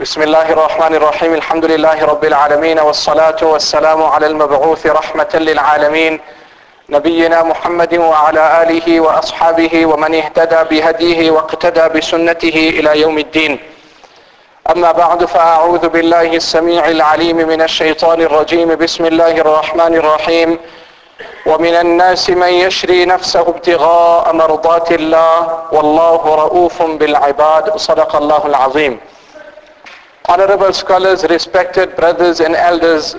بسم الله الرحمن الرحيم الحمد لله رب العالمين والصلاة والسلام على المبعوث رحمة للعالمين نبينا محمد وعلى آله وأصحابه ومن اهتدى بهديه واقتدى بسنته إلى يوم الدين أما بعد فأعوذ بالله السميع العليم من الشيطان الرجيم بسم الله الرحمن الرحيم ومن الناس من يشري نفسه ابتغاء مرضات الله والله رؤوف بالعباد صدق الله العظيم Honorable scholars, respected brothers and elders,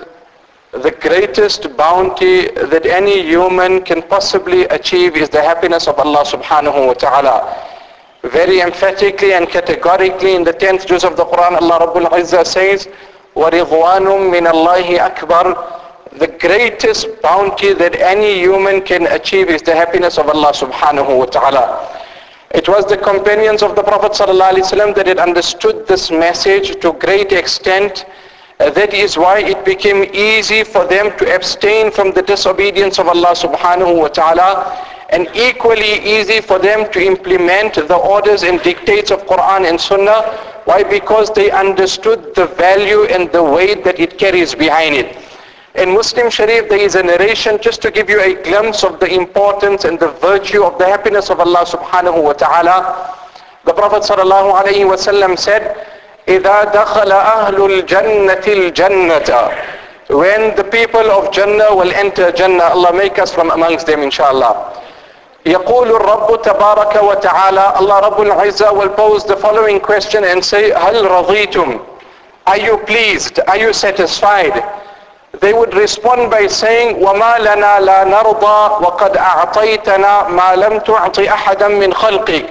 the greatest bounty that any human can possibly achieve is the happiness of Allah subhanahu wa ta'ala. Very emphatically and categorically in the 10th juz of the Quran, Allah Rabbul Izzah says, وَرِضْوَانٌ مِّنَ اللَّهِ أَكْبَرُ The greatest bounty that any human can achieve is the happiness of Allah subhanahu wa ta'ala. It was the companions of the Prophet ﷺ that had understood this message to great extent. Uh, that is why it became easy for them to abstain from the disobedience of Allah subhanahu wa ta'ala and equally easy for them to implement the orders and dictates of Quran and Sunnah. Why? Because they understood the value and the weight that it carries behind it. In Muslim Sharif, there is a narration just to give you a glimpse of the importance and the virtue of the happiness of Allah subhanahu wa ta'ala. The Prophet sallallahu alayhi wa sallam said, إِذَا دَخَلَ أَهْلُ الْجَنَّةِ الْجَنَّةَ When the people of Jannah will enter Jannah, Allah make us from amongst them inshallah. يقول الرب تبارك وتعالى Allah Rabbul Izzah will pose the following question and say هل رضيتم Are you pleased? Are you satisfied? they would respond by saying وما لنا لا نرضى وقد أعطيتنا ما لم تعط أحدا من خلقك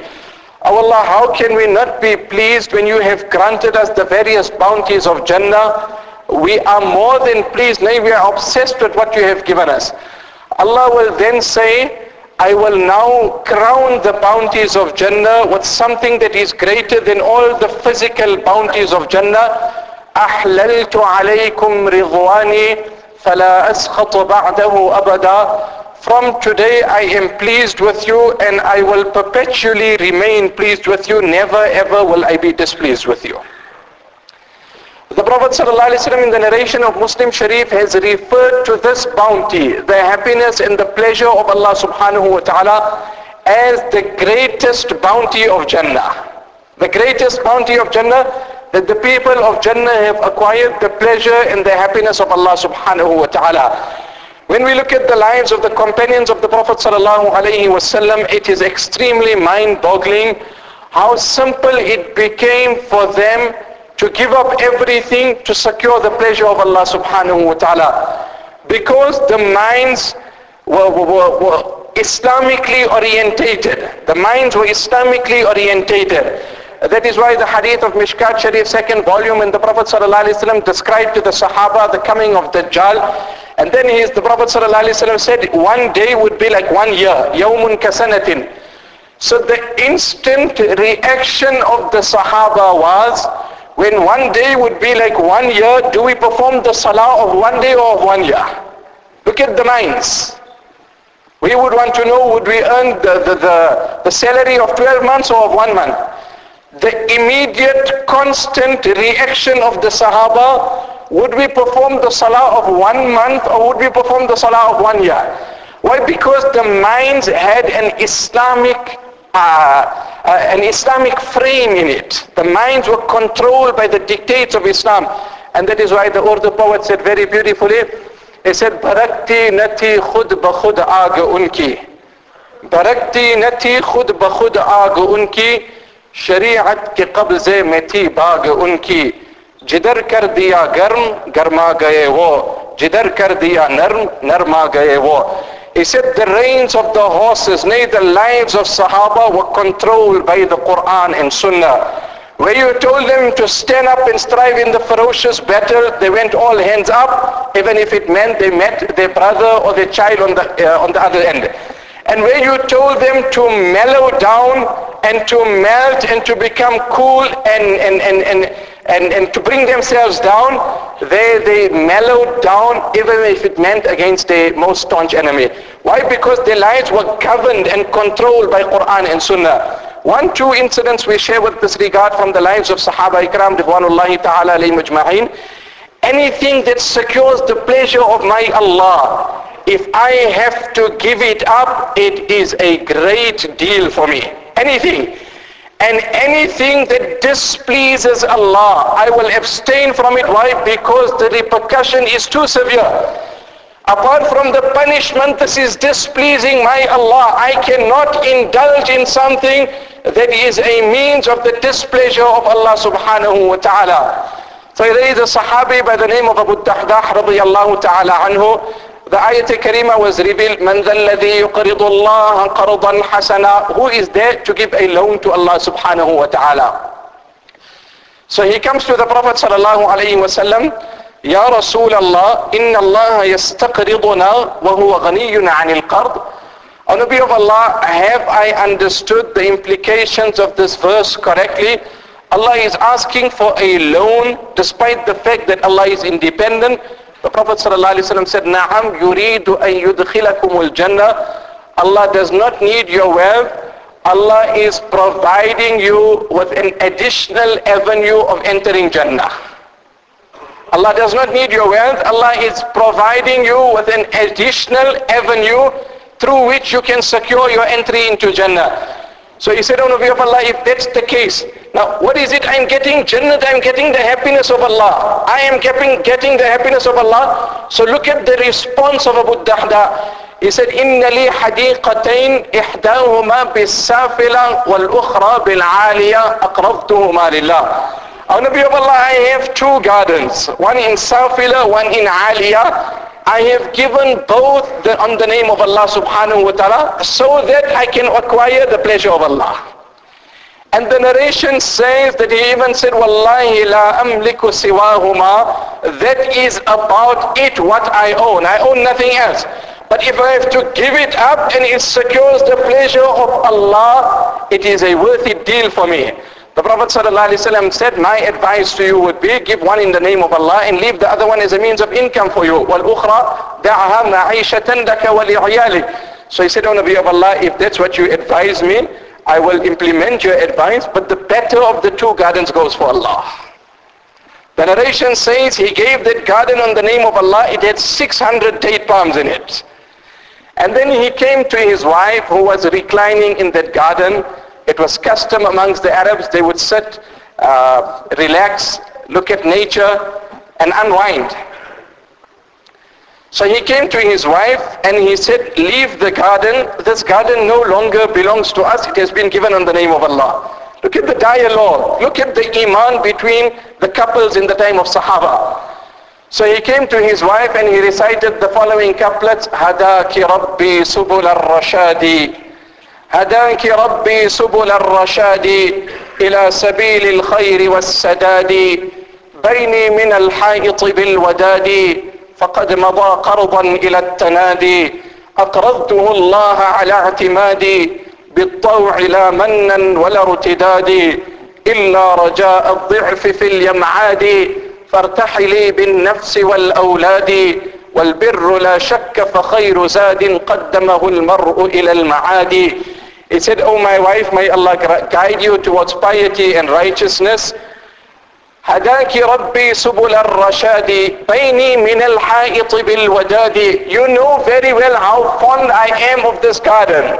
Oh Allah, how can we not be pleased when you have granted us the various bounties of Jannah? We are more than pleased, nay we are obsessed with what you have given us. Allah will then say, I will now crown the bounties of Jannah with something that is greater than all the physical bounties of Jannah. أحللت عليكم رضواني فلا أسخط بعده أبدا From today I am pleased with you and I will perpetually remain pleased with you. Never ever will I be displeased with you. The Prophet ﷺ in the narration of Muslim Sharif has referred to this bounty, the happiness and the pleasure of Allah subhanahu wa ta'ala as the greatest bounty of Jannah. The greatest bounty of Jannah that the people of Jannah have acquired the pleasure and the happiness of Allah subhanahu wa ta'ala. When we look at the lives of the companions of the Prophet sallallahu alaihi wasallam, it is extremely mind-boggling how simple it became for them to give up everything to secure the pleasure of Allah subhanahu wa ta'ala. Because the minds were, were, were Islamically orientated. The minds were Islamically orientated. That is why the hadith of Mishkat Sharif, second volume, in the Prophet ﷺ described to the Sahaba the coming of Dajjal. And then he, the Prophet ﷺ said, one day would be like one year. Yawmun kasanatin. So the instant reaction of the Sahaba was, when one day would be like one year, do we perform the salah of one day or of one year? Look at the minds. We would want to know, would we earn the, the, the, the salary of 12 months or of one month? The immediate constant reaction of the Sahaba, would we perform the Salah of one month or would we perform the Salah of one year? Why? Because the minds had an Islamic, uh, uh, an Islamic frame in it. The minds were controlled by the dictates of Islam. And that is why the Urdu poet said very beautifully, he said, Barakti nati khud bakhud aag unki. Barakti nati khud bakhud aag unki. شریعت کے قبضے میں تھی باغ ان کی جدر کر دیا گرم گرما گئے وہ جدر کر دیا نرم نرما گئے وہ except the reins of the horses, nay the lives of Sahaba were controlled by the Quran and Sunnah. Where you told them to stand up and strive in the ferocious battle, they went all hands up, even if it meant they met their brother or their child on the, uh, on the other end. And where you told them to mellow down and to melt and to become cool and, and, and, and, and, and to bring themselves down, they, they mellowed down even if it meant against their most staunch enemy. Why? Because their lives were governed and controlled by Quran and Sunnah. One, two incidents we share with this regard from the lives of Sahaba Ikram, Ridwanullahi ta'ala. Anything that secures the pleasure of my Allah, if I have to give it up, it is a great deal for me. Anything. And anything that displeases Allah, I will abstain from it. Why? Because the repercussion is too severe. Apart from the punishment, this is displeasing my Allah. I cannot indulge in something that is a means of the displeasure of Allah subhanahu wa ta'ala. So there is a Sahabi by the name of Abu Dahdah radiallahu ta'ala anhu. The ayat karima was revealed, من ذا الذي يقرض الله قرضا حسنا. Who is there to give a loan to Allah subhanahu wa ta'ala? So he comes to the Prophet sallallahu alayhi wa sallam. يا رسول الله إن الله يستقرضنا وهو غني عن القرض O Nabi of Allah, have I understood the implications of this verse correctly? Allah is asking for a loan despite the fact that Allah is independent. The Prophet ﷺ said, Na'am yuridu an yudkhilakumul jannah. Allah does not need your wealth. Allah is providing you with an additional avenue of entering Jannah. Allah does not need your wealth. Allah is providing you with an additional avenue through which you can secure your entry into Jannah. So he said, Oh Nabi of Allah, if that's the case, now what is it I'm getting? Jannah, I'm getting the happiness of Allah. I am getting, getting the happiness of Allah. So look at the response of Abu Dahda. He said, إن لي حديقتين إحداهما بالسافلة والأخرى بالعالية أقرضتهما لله. Oh Nabi of Allah, I have two gardens. One in Safila, one in Aliyah. I have given both the, on the name of Allah subhanahu wa ta'ala so that I can acquire the pleasure of Allah. And the narration says that he even said, Wallahi la amliku siwahuma. That is about it what I own. I own nothing else. But if I have to give it up and it secures the pleasure of Allah, it is a worthy deal for me. The Prophet ﷺ said, my advice to you would be, give one in the name of Allah and leave the other one as a means of income for you. وَالْأُخْرَى دَعَهَا مَعِيشَةً لَكَ وَلِعِيَالِكَ So he said, O Nabi of Allah, if that's what you advise me, I will implement your advice, but the better of the two gardens goes for Allah. The narration says he gave that garden on the name of Allah, it had 600 date palms in it. And then he came to his wife who was reclining in that garden it was custom amongst the Arabs. They would sit, uh, relax, look at nature, and unwind. So he came to his wife and he said, leave the garden. This garden no longer belongs to us. It has been given in the name of Allah. Look at the dialogue. Look at the iman between the couples in the time of Sahaba. So he came to his wife and he recited the following couplets, Hadaki Rabbi Subul al-Rashadi هداك ربي سبل الرشاد إلى سبيل الخير والسداد. بيني من الحائط بالوداد فقد مضى قرضا إلى التنادي أقرضته الله على اعتمادي بالطوع لا منا ولا ارتداد. إلا رجاء الضعف في اليمعاد فارتحلي بالنفس والأولاد. والبر لا شك فخير زاد قدمه المرء إلى المعاد. He said, Oh my wife, may Allah guide you towards piety and righteousness. هداك ربي سبل الرشاد بيني من الحائط بالوداد You know very well how fond I am of this garden.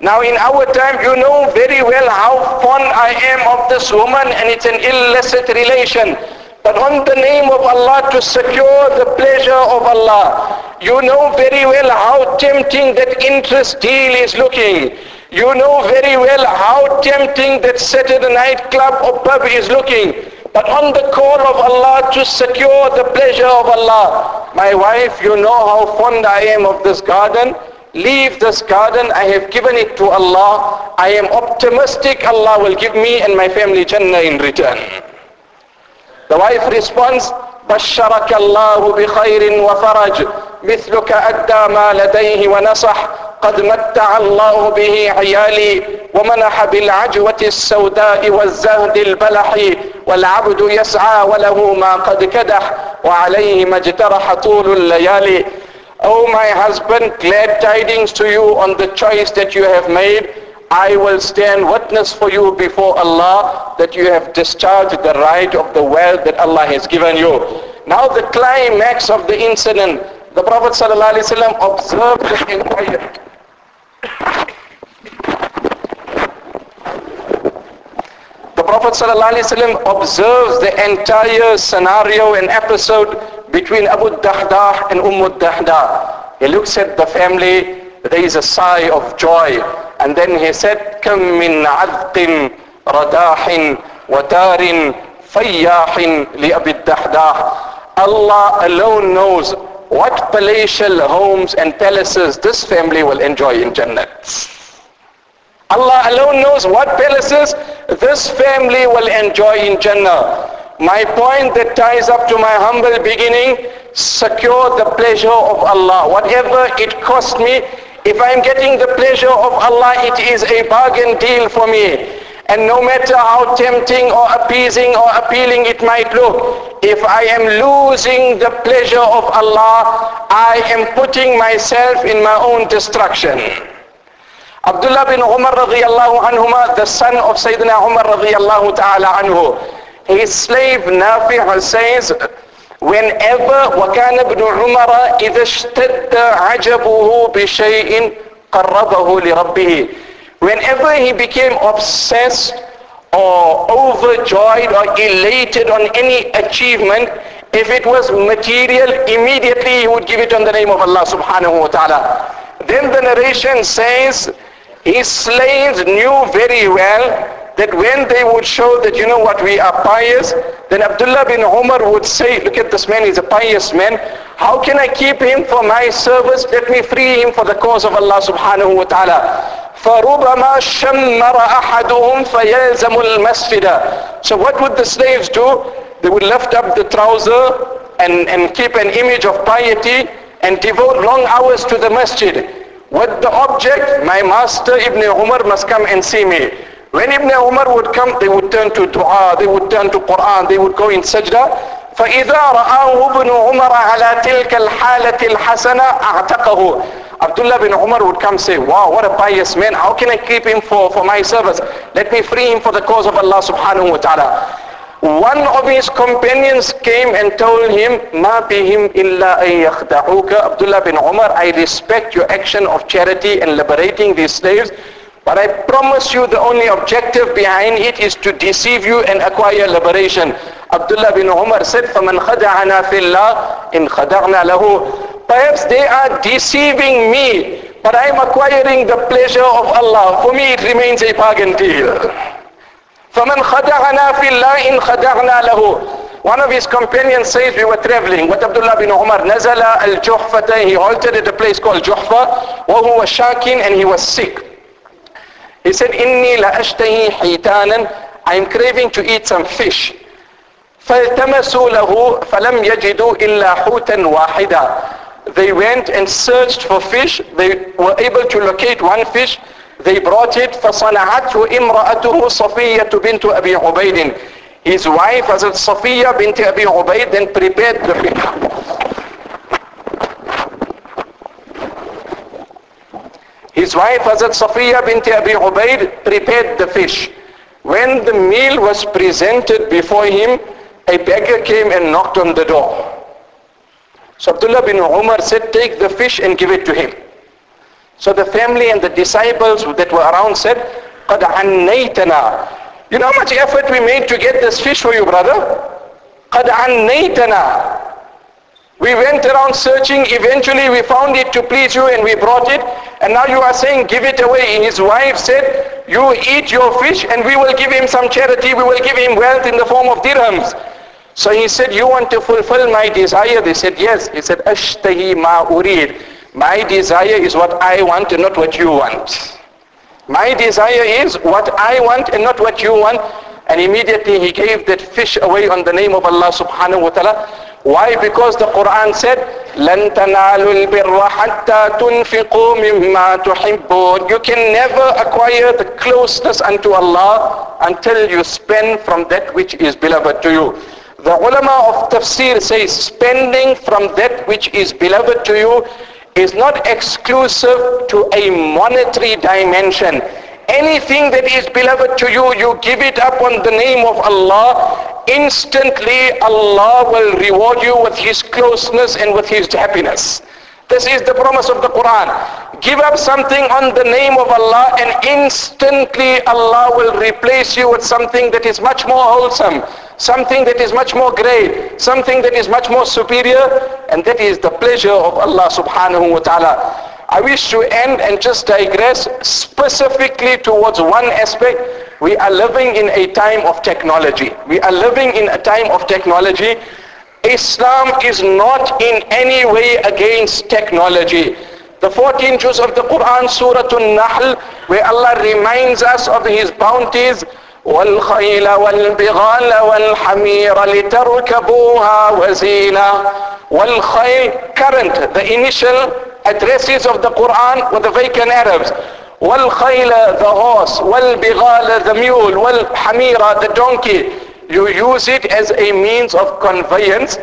Now in our time, you know very well how fond I am of this woman and it's an illicit relation. But on the name of Allah to secure the pleasure of Allah, you know very well how tempting that interest deal is looking. You know very well how tempting that Saturday night club or pub is looking. But on the call of Allah to secure the pleasure of Allah, my wife, you know how fond I am of this garden. Leave this garden. I have given it to Allah. I am optimistic Allah will give me and my family Jannah in return. The wife responds, بشرك الله بخير وفرج مثلك أدى ما لديه ونصح قد متع الله به عيالي ومنح بالعجوة السوداء والزهد البلح والعبد يسعى وله ما قد كدح وعليه ما اجترح طول الليالي Oh my husband, glad tidings to you on the choice that you have made. I will stand witness for you before Allah that you have discharged the right of the wealth that Allah has given you. Now the climax of the incident, the Prophet ﷺ observed the entire the Prophet ﷺ observes the entire scenario and episode between Abu Dahdah and Umm Dahdah. He looks at the family, there is a sigh of joy. And then he said, كم من عذق رداح ودار فياح لأبي الدحداح Allah alone knows what palatial homes and palaces this family will enjoy in Jannah. Allah alone knows what palaces this family will enjoy in Jannah. My point that ties up to my humble beginning, secure the pleasure of Allah. Whatever it cost me, if I'm getting the pleasure of Allah, it is a bargain deal for me. And no matter how tempting or appeasing or appealing it might look, if I am losing the pleasure of Allah, I am putting myself in my own destruction. Abdullah bin Umar radiallahu anhuma, the son of Sayyidina Umar radiallahu ta'ala anhu, his slave Nafi' says, whenever وكان ابن عمر إذا اشتد عجبه بشيء قربه لربه whenever he became obsessed or overjoyed or elated on any achievement if it was material immediately he would give it on the name of Allah subhanahu wa ta'ala then the narration says his slaves knew very well that when they would show that, you know what, we are pious, then Abdullah bin Umar would say, look at this man, he's a pious man. How can I keep him for my service? Let me free him for the cause of Allah subhanahu wa ta'ala. فَرُبَمَا شَمَّرَ أَحَدُهُمْ فَيَلْزَمُ الْمَسْجِدَ So what would the slaves do? They would lift up the trouser and, and keep an image of piety and devote long hours to the masjid. With the object, my master Ibn Umar must come and see me. When Ibn Umar would come, they would turn to dua, they would turn to Quran, they would go in sajda. فإذا رآه ابن عمر على تلك الحالة الحسنة اعتقه Abdullah bin Umar would come say, wow, what a pious man. How can I keep him for, for my service? Let me free him for the cause of Allah subhanahu wa ta'ala. One of his companions came and told him, ما بهم إلا أن يخدعوك Abdullah bin Umar, I respect your action of charity and liberating these slaves. But I promise you the only objective behind it is to deceive you and acquire liberation. Abdullah bin Umar said, فَمَنْ خَدَعَنَا فِي اللَّهِ إِنْ خَدَعْنَا لَهُ Perhaps they are deceiving me, but I am acquiring the pleasure of Allah. For me it remains a bargain deal. فَمَنْ خَدَعَنَا فِي اللَّهِ إِنْ خَدَعْنَا لَهُ One of his companions says we were traveling with Abdullah bin Umar. نزل الجحفة. He halted at a place called Juhfa. وهو شاكٍ and he was sick. He said, إني لأشتهي حيتانا I am craving to eat some fish. فالتمسوا له فلم يجدوا إلا حوتا واحدا. They went and searched for fish. They were able to locate one fish. They brought it فصنعته امرأته صفية بنت أبي عبيد. His wife was Safiya bint Abi Ubaid then prepared the fish. His wife Hazrat Safiya bint Abi Ubaid prepared the fish. When the meal was presented before him, a beggar came and knocked on the door. So Abdullah bin Umar said, take the fish and give it to him. So the family and the disciples that were around said, قَدْ عَنَّيْتَنَا You know how much effort we made to get this fish for you, brother? قَدْ عَنَّيْتَنَا we went around searching, eventually we found it to please you and we brought it. And now you are saying give it away. His wife said, you eat your fish and we will give him some charity, we will give him wealth in the form of dirhams. So he said, you want to fulfill my desire? They said, yes. He said, ashtahi ma urid. My desire is what I want and not what you want. My desire is what I want and not what you want. And immediately he gave that fish away on the name of Allah subhanahu wa ta'ala. Why? Because the Quran said, لَن تَنَالُوا الْبِرَّ حَتَّى تُنْفِقُوا مِمَّا تُحِبُّونَ You can never acquire the closeness unto Allah until you spend from that which is beloved to you. The ulama of tafsir says spending from that which is beloved to you is not exclusive to a monetary dimension. anything that is beloved to you, you give it up on the name of Allah, instantly Allah will reward you with His closeness and with His happiness. This is the promise of the Quran. Give up something on the name of Allah and instantly Allah will replace you with something that is much more wholesome, something that is much more great, something that is much more superior, and that is the pleasure of Allah subhanahu wa ta'ala. I wish to end and just digress specifically towards one aspect. We are living in a time of technology. We are living in a time of technology Islam is not in any way against technology. The 14 juz of the Quran, Surah An-Nahl, where Allah reminds us of His bounties, والخيل والبغال والحمير لتركبوها وزينة والخيل current the initial addresses of the Quran with the vacant Arabs والخيل the horse والبغال the mule والحمير the donkey you use it as a means of conveyance,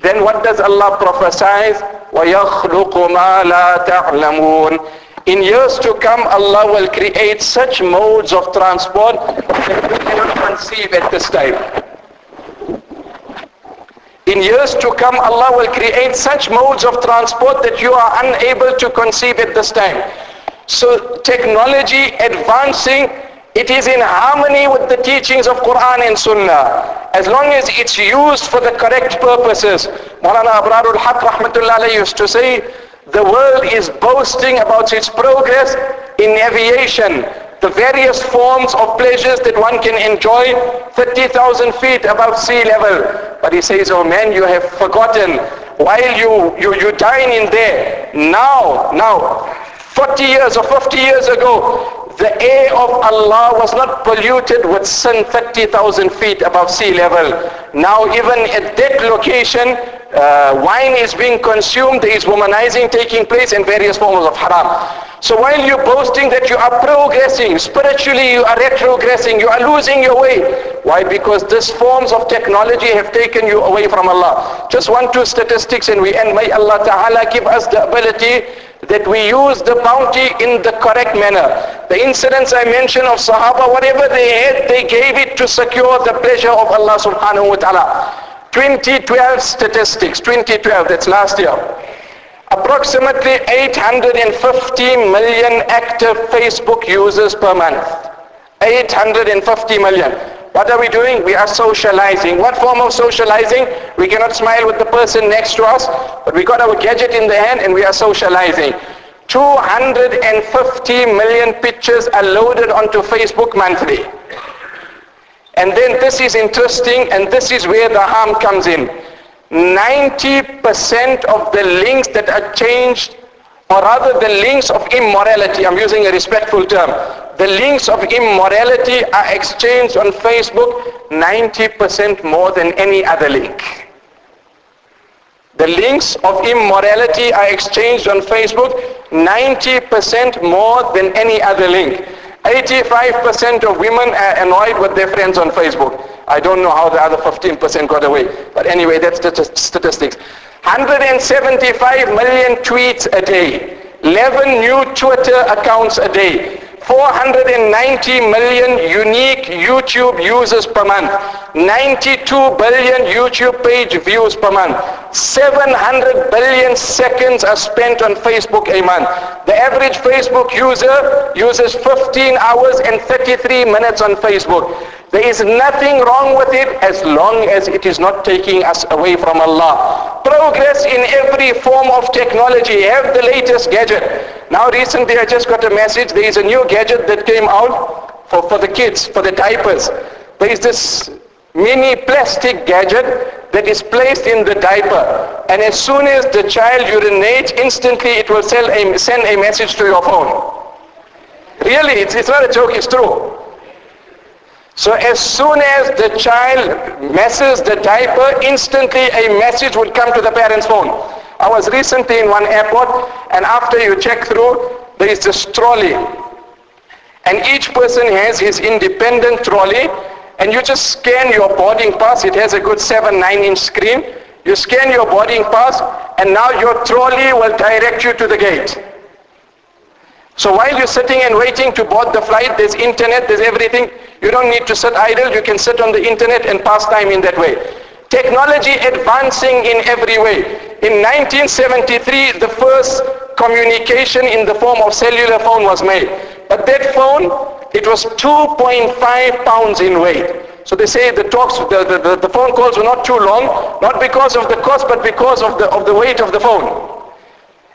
then what does Allah prophesy? وَيَخْلُقُ مَا لَا تَعْلَمُونَ In years to come, Allah will create such modes of transport that we cannot conceive at this time. In years to come, Allah will create such modes of transport that you are unable to conceive at this time. So technology advancing it is in harmony with the teachings of Quran and Sunnah. As long as it's used for the correct purposes. Maulana Abrarul Haq rahmatullah used to say, the world is boasting about its progress in aviation, the various forms of pleasures that one can enjoy 30,000 feet above sea level. But he says, oh man, you have forgotten while you, you, you dine in there. Now, now, 40 years or 50 years ago, the air of Allah was not polluted with sin 30,000 feet above sea level. Now even at that location, uh, wine is being consumed, there is womanizing taking place in various forms of haram. So while you're boasting that you are progressing, spiritually you are retrogressing, you are losing your way. Why? Because these forms of technology have taken you away from Allah. Just one, two statistics and we end. May Allah Ta'ala give us the ability that we use the bounty in the correct manner. The incidents I mentioned of Sahaba, whatever they had, they gave it to secure the pleasure of Allah subhanahu wa ta'ala. 2012 statistics, 2012, that's last year. Approximately 850 million active Facebook users per month. 850 million. What are we doing? We are socializing. What form of socializing? We cannot smile with the person next to us, but we got our gadget in the hand and we are socializing. 250 million pictures are loaded onto Facebook monthly. And then this is interesting and this is where the harm comes in. 90% of the links that are changed or rather the links of immorality, I'm using a respectful term, the links of immorality are exchanged on Facebook 90% more than any other link. The links of immorality are exchanged on Facebook 90% more than any other link. 85% of women are annoyed with their friends on Facebook. I don't know how the other 15% got away. But anyway, that's statistics. 175 million tweets a day, 11 new Twitter accounts a day, 490 million unique YouTube users per month, 92 billion YouTube page views per month, 700 billion seconds are spent on Facebook a month. The average Facebook user uses 15 hours and 33 minutes on Facebook. There is nothing wrong with it as long as it is not taking us away from Allah. Progress in every form of technology. Have the latest gadget. Now recently I just got a message. There is a new gadget that came out for, for the kids, for the diapers. There is this mini plastic gadget that is placed in the diaper. And as soon as the child urinates, instantly it will send a, send a message to your phone. Really, it's, it's not a joke, it's true. So as soon as the child messes the diaper, instantly a message would come to the parent's phone. I was recently in one airport and after you check through, there is this trolley. And each person has his independent trolley and you just scan your boarding pass. It has a good 7, 9 inch screen. You scan your boarding pass and now your trolley will direct you to the gate. So while you're sitting and waiting to board the flight, there's internet, there's everything. You don't need to sit idle. You can sit on the internet and pass time in that way. Technology advancing in every way. In 1973, the first communication in the form of cellular phone was made. But that phone, it was 2.5 pounds in weight. So they say the talks, the, the, the, phone calls were not too long, not because of the cost, but because of the, of the weight of the phone.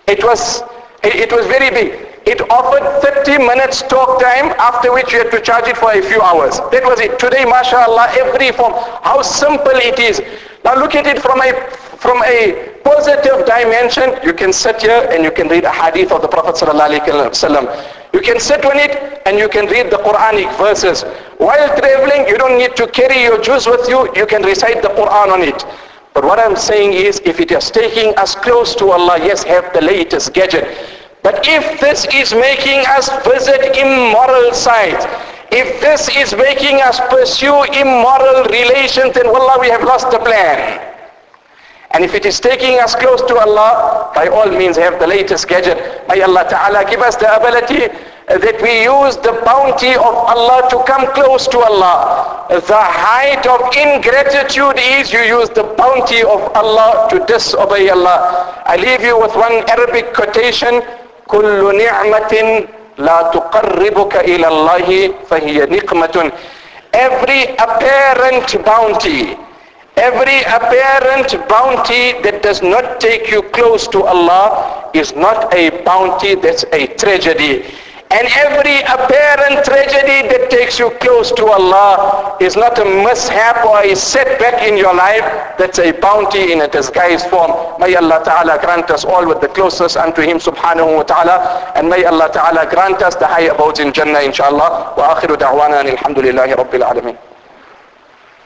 It was, it was very big. It offered 30 minutes talk time after which you had to charge it for a few hours. That was it. Today, mashallah, every form, how simple it is. Now look at it from a, from a positive dimension. You can sit here and you can read a hadith of the Prophet You can sit on it and you can read the Quranic verses. While traveling, you don't need to carry your juz with you. You can recite the Quran on it. But what I'm saying is, if it is taking us close to Allah, yes, have the latest gadget. But if this is making us visit immoral sites, if this is making us pursue immoral relations, then wallah, we have lost the plan. And if it is taking us close to Allah, by all means have the latest gadget. May Allah Ta'ala give us the ability uh, that we use the bounty of Allah to come close to Allah. The height of ingratitude is you use the bounty of Allah to disobey Allah. I leave you with one Arabic quotation كل نعمة لا تقربك إلى الله فهي نقمة every apparent bounty every apparent bounty that does not take you close to Allah is not a bounty that's a tragedy and every apparent tragedy that takes you close to Allah is not a mishap or a setback in your life. That's a bounty in a disguised form. May Allah Ta'ala grant us all with the closest unto Him subhanahu wa ta'ala. And may Allah Ta'ala grant us the high abodes in Jannah inshallah. Wa akhiru da'wana alhamdulillahi rabbil alameen.